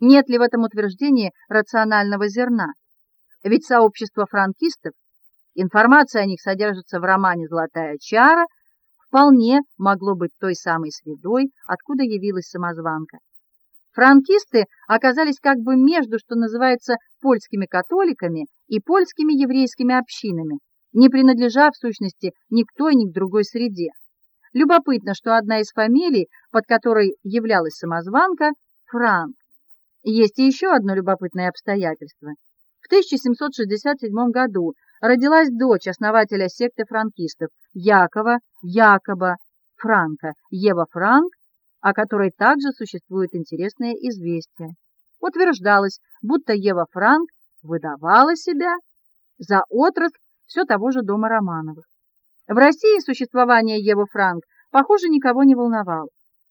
Нет ли в этом утверждении рационального зерна? Ведь сообщество франкистов, информация о них содержится в романе Золотая чара, вполне могло быть той самой средой, откуда явилась самозванка. Франкисты оказались как бы между, что называется, польскими католиками и польскими еврейскими общинами, не принадлежа в сущности ни к той, ни к другой среде. Любопытно, что одна из фамилий, под которой являлась самозванка, Франк. Есть и еще одно любопытное обстоятельство. В 1767 году родилась дочь основателя секты франкистов Якова Якоба Франка, Ева Франк, о которой также существует интересное известие. Утверждалось, будто Ева Франк выдавала себя за отросль все того же дома Романовых. В России существование Евы Франк, похоже, никого не волновало,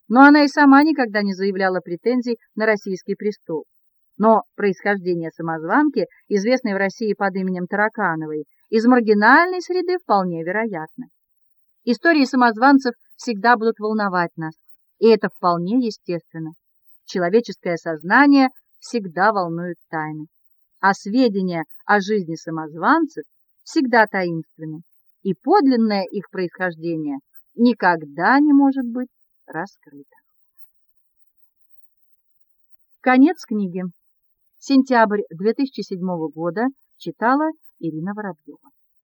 но она и сама никогда не заявляла претензий на российский престол. Но происхождение самозванки, известной в России под именем Таракановой, из маргинальной среды вполне вероятно. Истории самозванцев всегда будут волновать нас, и это вполне естественно. Человеческое сознание всегда волнует тайны, а сведения о жизни самозванцев всегда таинственны, и подлинное их происхождение никогда не может быть раскрыто. Конец книги. Сентябрь 2007 года. Читала Ирина Воробьева.